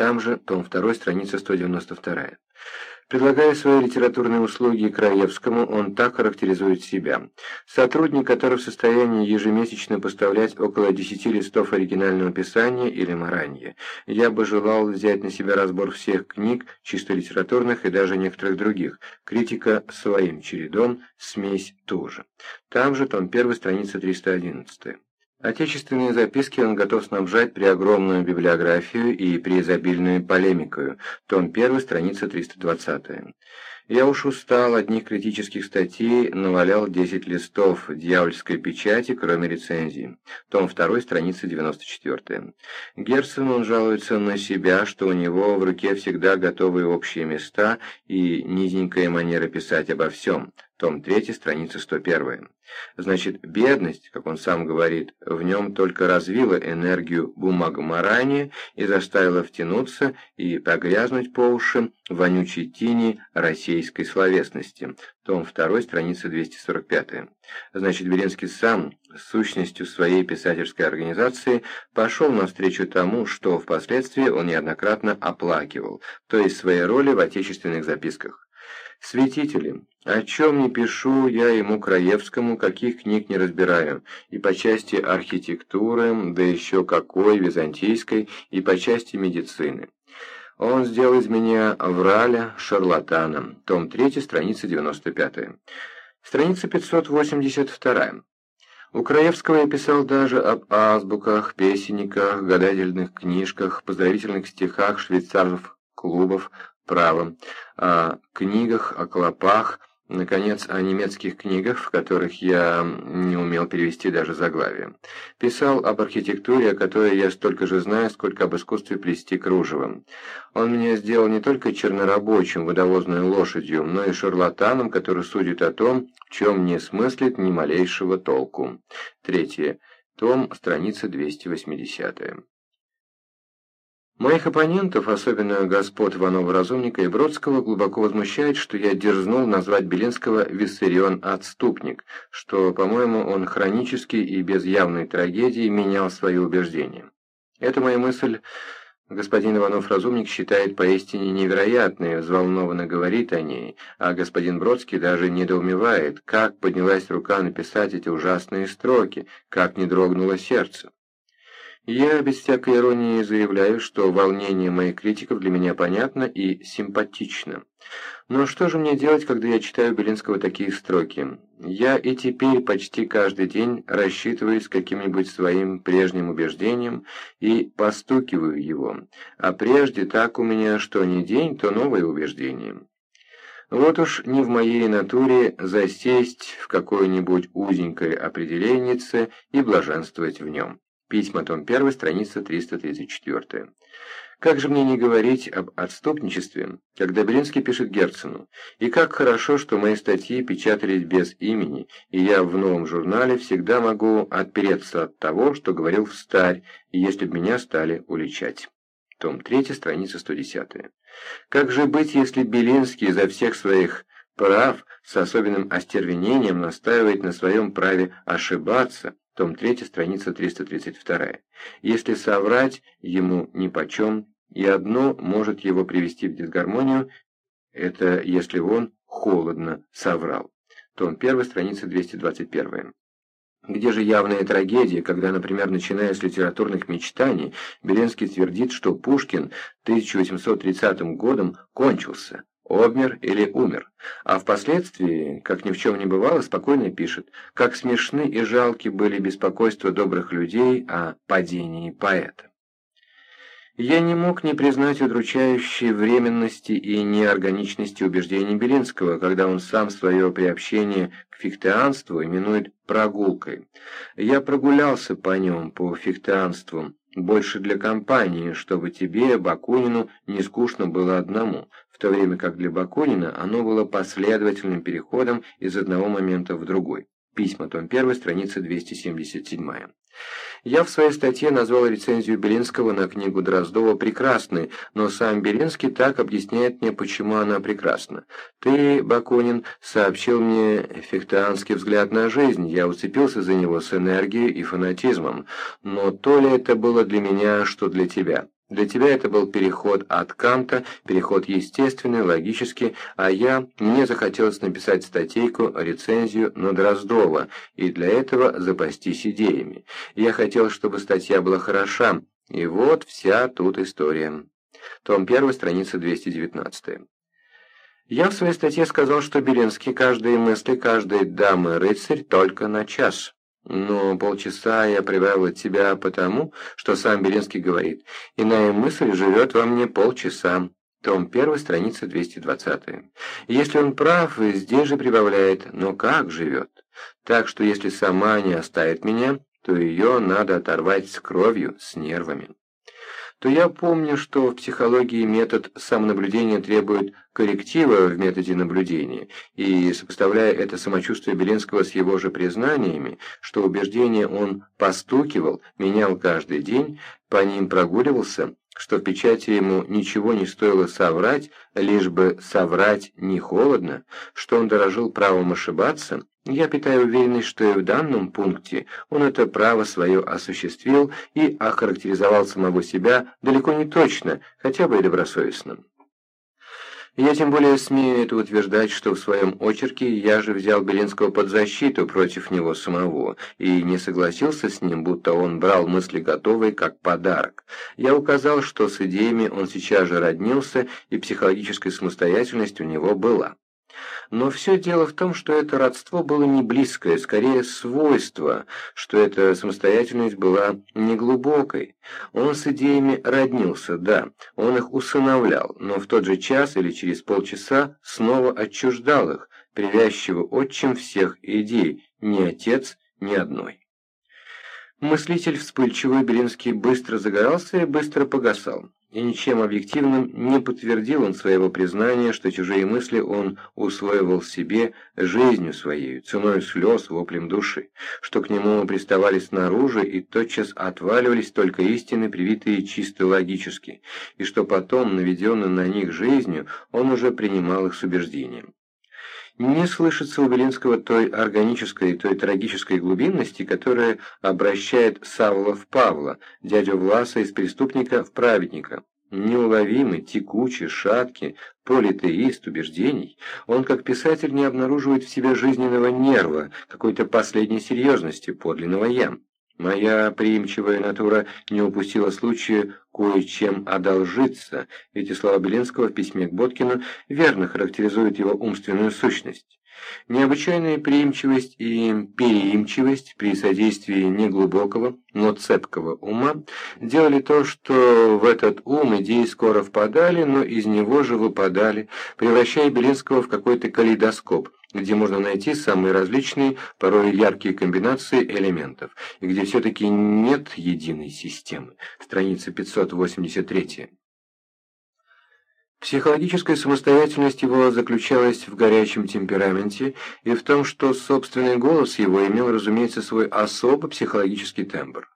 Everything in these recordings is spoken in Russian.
Там же, том 2, страница 192. Предлагая свои литературные услуги Краевскому, он так характеризует себя. Сотрудник, который в состоянии ежемесячно поставлять около 10 листов оригинального писания или маранья. Я бы желал взять на себя разбор всех книг, чисто литературных и даже некоторых других. Критика своим чередом, смесь тоже. Там же, том 1, страница 311. Отечественные записки он готов снабжать при огромную библиографию и при изобильную полемикою. Том 1, страница 320. Я уж устал одних критических статей, навалял 10 листов дьявольской печати, кроме рецензии. Том 2, страница 94. Герцен он жалуется на себя, что у него в руке всегда готовые общие места и низенькая манера писать обо всем том 3, страница 101. Значит, бедность, как он сам говорит, в нем только развила энергию бумагоморания и заставила втянуться и погрязнуть по уши вонючей тени российской словесности. Том 2, страница 245. Значит, Белинский сам, сущностью своей писательской организации, пошел навстречу тому, что впоследствии он неоднократно оплакивал, то есть своей роли в отечественных записках. Святители, о чем не пишу я ему Краевскому, каких книг не разбираю, и по части архитектуры, да еще какой, византийской, и по части медицины. Он сделал из меня враля шарлатаном. Том 3, страница 95. Страница 582. У Краевского я писал даже об азбуках, песенниках, гадательных книжках, поздравительных стихах швейцаров клубов, правом, о книгах, о клопах, наконец, о немецких книгах, в которых я не умел перевести даже заглавие. Писал об архитектуре, о которой я столько же знаю, сколько об искусстве плести кружевом. Он меня сделал не только чернорабочим, водовозной лошадью, но и шарлатаном, который судит о том, в чем не смыслит ни малейшего толку. Третье. Том, страница 280. Моих оппонентов, особенно господ Иванова-Разумника и Бродского, глубоко возмущает, что я дерзнул назвать Белинского «Виссарион-отступник», что, по-моему, он хронически и без явной трагедии менял свои убеждения. Эта моя мысль господин Иванов-Разумник считает поистине невероятной, взволнованно говорит о ней, а господин Бродский даже недоумевает, как поднялась рука написать эти ужасные строки, как не дрогнуло сердце. Я без всякой иронии заявляю, что волнение моих критиков для меня понятно и симпатично. Но что же мне делать, когда я читаю Белинского такие строки? Я и теперь почти каждый день рассчитываюсь каким-нибудь своим прежним убеждением и постукиваю его, а прежде так у меня что ни день, то новое убеждение. Вот уж не в моей натуре засесть в какое-нибудь узенькое определеннице и блаженствовать в нем. Письма, том 1, страница 334. Как же мне не говорить об отступничестве, когда Белинский пишет Герцену, и как хорошо, что мои статьи печатались без имени, и я в новом журнале всегда могу отпереться от того, что говорил в старь, если б меня стали уличать. Том 3, страница 110. Как же быть, если Белинский изо всех своих прав с особенным остервенением настаивает на своем праве ошибаться, том 3, страница 332. Если соврать ему нипочем, и одно может его привести в дисгармонию, это если он холодно соврал. Том 1, страница 221. Где же явная трагедия, когда, например, начиная с литературных мечтаний, Беленский твердит, что Пушкин 1830 годом кончился, обмер или умер, а впоследствии, как ни в чем не бывало, спокойно пишет, как смешны и жалки были беспокойства добрых людей о падении поэта. Я не мог не признать удручающей временности и неорганичности убеждений Белинского, когда он сам свое приобщение к фихтеанству именует прогулкой. Я прогулялся по нем, по фихтеанству, больше для компании, чтобы тебе, Бакунину, не скучно было одному, в то время как для Бакунина оно было последовательным переходом из одного момента в другой. Письма, том 1, страница 277. Я в своей статье назвал рецензию Белинского на книгу Дроздова прекрасной, но сам Белинский так объясняет мне, почему она прекрасна. Ты, Бакунин, сообщил мне фехтеанский взгляд на жизнь, я уцепился за него с энергией и фанатизмом, но то ли это было для меня, что для тебя. Для тебя это был переход от Канта, переход естественный, логический, а я, мне захотелось написать статейку, рецензию на Дроздова, и для этого запастись идеями. Я хотел, чтобы статья была хороша, и вот вся тут история. Том 1, страница 219. Я в своей статье сказал, что Белинский каждой мысли, каждой дамы рыцарь только на час. Но полчаса я прибавил от тебя потому, что сам Белинский говорит, иная мысль живет во мне полчаса. Том 1, страница 220. Если он прав, здесь же прибавляет, но как живет? Так что если сама не оставит меня, то ее надо оторвать с кровью, с нервами то я помню, что в психологии метод самонаблюдения требует корректива в методе наблюдения, и сопоставляя это самочувствие Белинского с его же признаниями, что убеждение он постукивал, менял каждый день, по ним прогуливался, что печати ему ничего не стоило соврать, лишь бы соврать не холодно, что он дорожил правом ошибаться, я питаю уверенность, что и в данном пункте он это право свое осуществил и охарактеризовал самого себя далеко не точно, хотя бы и добросовестно. Я тем более смею это утверждать, что в своем очерке я же взял Белинского под защиту против него самого и не согласился с ним, будто он брал мысли готовые как подарок. Я указал, что с идеями он сейчас же роднился и психологическая самостоятельность у него была. Но все дело в том, что это родство было не близкое, скорее свойство, что эта самостоятельность была неглубокой. Он с идеями роднился, да, он их усыновлял, но в тот же час или через полчаса снова отчуждал их, привязчиво отчим всех идей, ни отец, ни одной. Мыслитель вспыльчивый Белинский быстро загорался и быстро погасал и ничем объективным не подтвердил он своего признания, что чужие мысли он усвоивал себе жизнью своей, ценой слез, воплем души, что к нему приставали снаружи и тотчас отваливались только истины, привитые чисто логически, и что потом, наведенный на них жизнью, он уже принимал их с убеждением. Не слышится у Белинского той органической, той трагической глубинности, которая обращает Савла в Павла, дядю Власа из преступника в праведника. Неуловимый, текучий, шаткий, политеист убеждений, он как писатель не обнаруживает в себе жизненного нерва, какой-то последней серьезности, подлинного «я». Моя приимчивая натура не упустила случая кое-чем одолжиться. Эти слова Белинского в письме к Боткину верно характеризуют его умственную сущность. Необычайная приимчивость и переимчивость при содействии неглубокого, но цепкого ума делали то, что в этот ум идеи скоро впадали, но из него же выпадали, превращая Белинского в какой-то калейдоскоп – где можно найти самые различные, порой яркие комбинации элементов, и где все-таки нет единой системы. Страница 583. Психологическая самостоятельность его заключалась в горячем темпераменте и в том, что собственный голос его имел, разумеется, свой особо психологический тембр.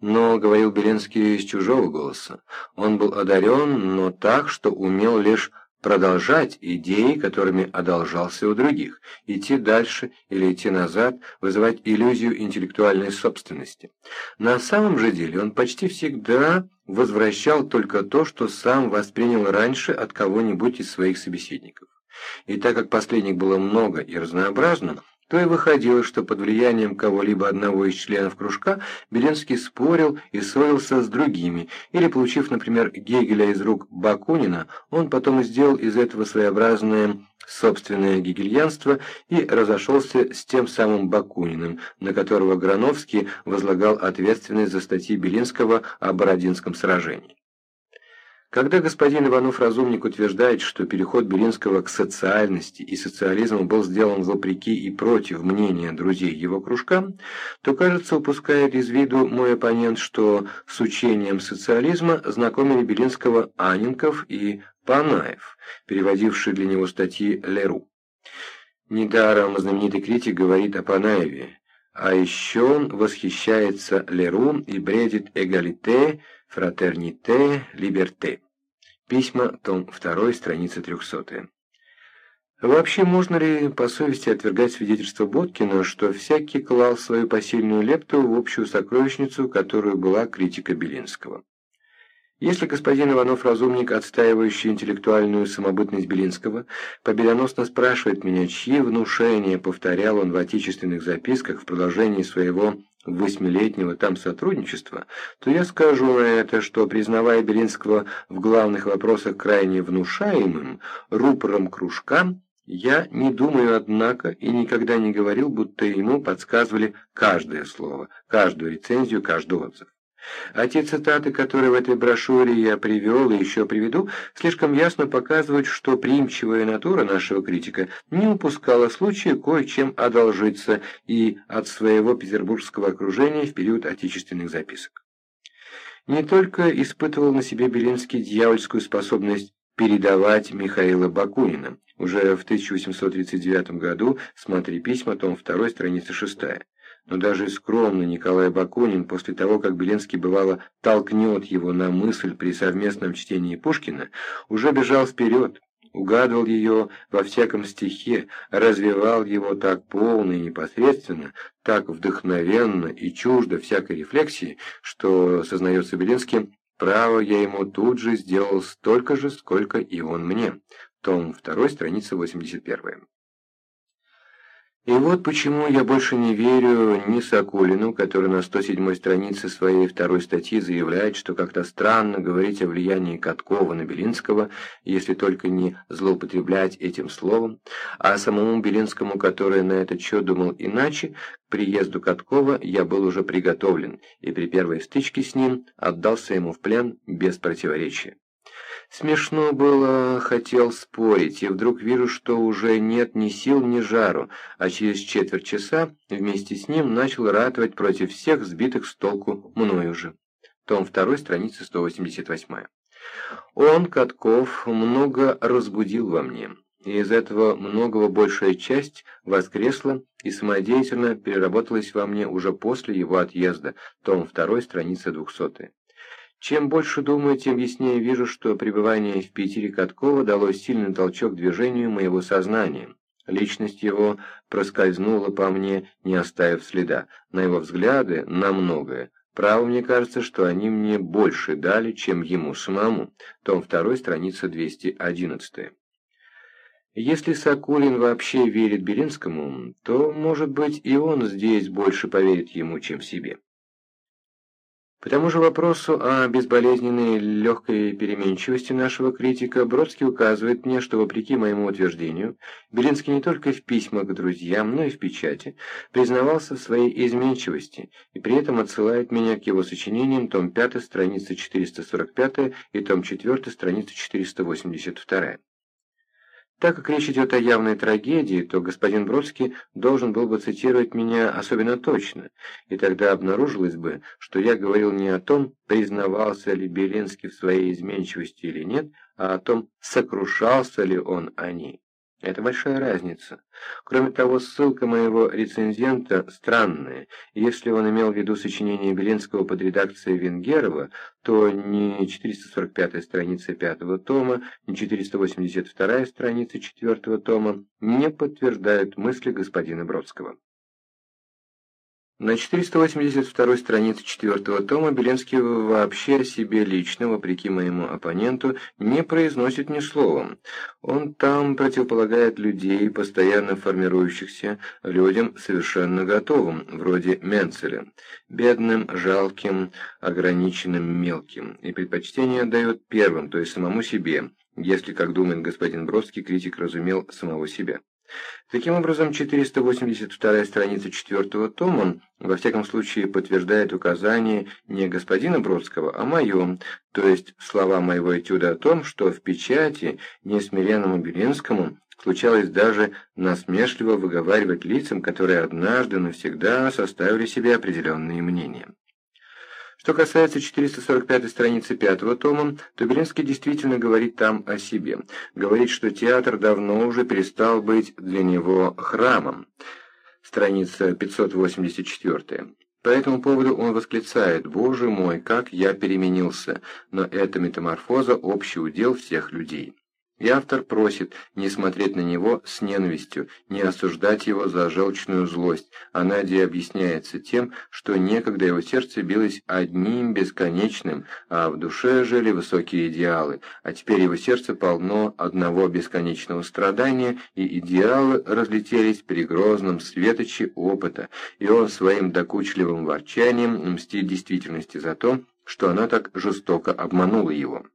Но, говорил Беленский из чужого голоса, он был одарен, но так, что умел лишь продолжать идеи, которыми одолжался у других, идти дальше или идти назад, вызывать иллюзию интеллектуальной собственности. На самом же деле он почти всегда возвращал только то, что сам воспринял раньше от кого-нибудь из своих собеседников. И так как последних было много и разнообразно, то и выходило, что под влиянием кого-либо одного из членов кружка Беленский спорил и ссорился с другими, или, получив, например, Гегеля из рук Бакунина, он потом сделал из этого своеобразное собственное гегельянство и разошелся с тем самым Бакуниным, на которого Грановский возлагал ответственность за статьи Белинского о Бородинском сражении. Когда господин Иванов-Разумник утверждает, что переход Белинского к социальности и социализму был сделан вопреки и против мнения друзей его кружка, то, кажется, упускает из виду мой оппонент, что с учением социализма знакомили Белинского Аненков и Панаев, переводившие для него статьи Леру. Недаром знаменитый критик говорит о Панаеве, а еще он восхищается Леру и бредит эгалите, Фратерните, либерте. Письма, том 2, страница 300. Вообще, можно ли по совести отвергать свидетельство Боткина, что всякий клал свою посильную лепту в общую сокровищницу, которую была критика Белинского? Если господин Иванов-разумник, отстаивающий интеллектуальную самобытность Белинского, победоносно спрашивает меня, чьи внушения повторял он в отечественных записках в продолжении своего восьмилетнего там сотрудничества, то я скажу на это, что, признавая Белинского в главных вопросах крайне внушаемым, рупором кружка, я не думаю, однако, и никогда не говорил, будто ему подсказывали каждое слово, каждую рецензию, каждый отзыв. А те цитаты, которые в этой брошюре я привел и еще приведу, слишком ясно показывают, что приимчивая натура нашего критика не упускала случая кое-чем одолжиться и от своего петербургского окружения в период отечественных записок. Не только испытывал на себе Белинский дьявольскую способность передавать Михаила Бакунина, уже в 1839 году, смотри письма, том 2, страница 6 но даже скромный Николай Бакунин после того, как Белинский бывало толкнет его на мысль при совместном чтении Пушкина, уже бежал вперед, угадывал ее во всяком стихе, развивал его так полно и непосредственно, так вдохновенно и чуждо всякой рефлексии, что, сознается Белинский, право я ему тут же сделал столько же, сколько и он мне. Том 2, страница 81. И вот почему я больше не верю ни Соколину, который на 107 странице своей второй статьи заявляет, что как-то странно говорить о влиянии Каткова на Белинского, если только не злоупотреблять этим словом, а самому Белинскому, который на этот счет думал иначе, к приезду Каткова я был уже приготовлен, и при первой стычке с ним отдался ему в плен без противоречия. Смешно было, хотел спорить, и вдруг вижу, что уже нет ни сил, ни жару, а через четверть часа вместе с ним начал ратовать против всех сбитых с толку мною же. Том 2, страница 188. Он, Катков, много разбудил во мне, и из этого многого большая часть воскресла и самодеятельно переработалась во мне уже после его отъезда, том 2, страница 200. Чем больше думаю, тем яснее вижу, что пребывание в Питере Каткова дало сильный толчок движению моего сознания. Личность его проскользнула по мне, не оставив следа. На его взгляды, на многое. Право, мне кажется, что они мне больше дали, чем ему самому. Том 2, страница 211. Если Соколин вообще верит Белинскому, то, может быть, и он здесь больше поверит ему, чем себе. По тому же вопросу о безболезненной легкой переменчивости нашего критика Бродский указывает мне, что, вопреки моему утверждению, Белинский не только в письмах к друзьям, но и в печати признавался в своей изменчивости и при этом отсылает меня к его сочинениям том 5, страница 445 и том 4, страница 482. Так как речь идет о явной трагедии, то господин Бродский должен был бы цитировать меня особенно точно, и тогда обнаружилось бы, что я говорил не о том, признавался ли Белинский в своей изменчивости или нет, а о том, сокрушался ли он о ней. Это большая разница. Кроме того, ссылка моего рецензента странная. Если он имел в виду сочинение Белинского под редакцией Венгерова, то ни 445 страница пятого тома, ни 482 страница четвертого тома не подтверждают мысли господина Бродского. На 482 странице четвертого тома Беленский вообще о себе лично, вопреки моему оппоненту, не произносит ни слова. Он там противополагает людей, постоянно формирующихся, людям совершенно готовым, вроде Менцеля, бедным, жалким, ограниченным, мелким, и предпочтение отдает первым, то есть самому себе, если, как думает господин Бродский, критик разумел самого себя. Таким образом, 482 страница четвертого тома во всяком случае подтверждает указание не господина Бродского, а мое, то есть слова моего этюда о том, что в печати несмиренному Белинскому случалось даже насмешливо выговаривать лицам, которые однажды навсегда составили себе определенные мнения. Что касается 445 страницы пятого тома, то Белинский действительно говорит там о себе. Говорит, что театр давно уже перестал быть для него храмом. Страница 584. По этому поводу он восклицает «Боже мой, как я переменился!» Но эта метаморфоза – общий удел всех людей. И автор просит не смотреть на него с ненавистью, не осуждать его за желчную злость, а Надя объясняется тем, что некогда его сердце билось одним бесконечным, а в душе жили высокие идеалы, а теперь его сердце полно одного бесконечного страдания, и идеалы разлетелись при грозном светоче опыта, и он своим докучливым ворчанием мстит действительности за то, что она так жестоко обманула его.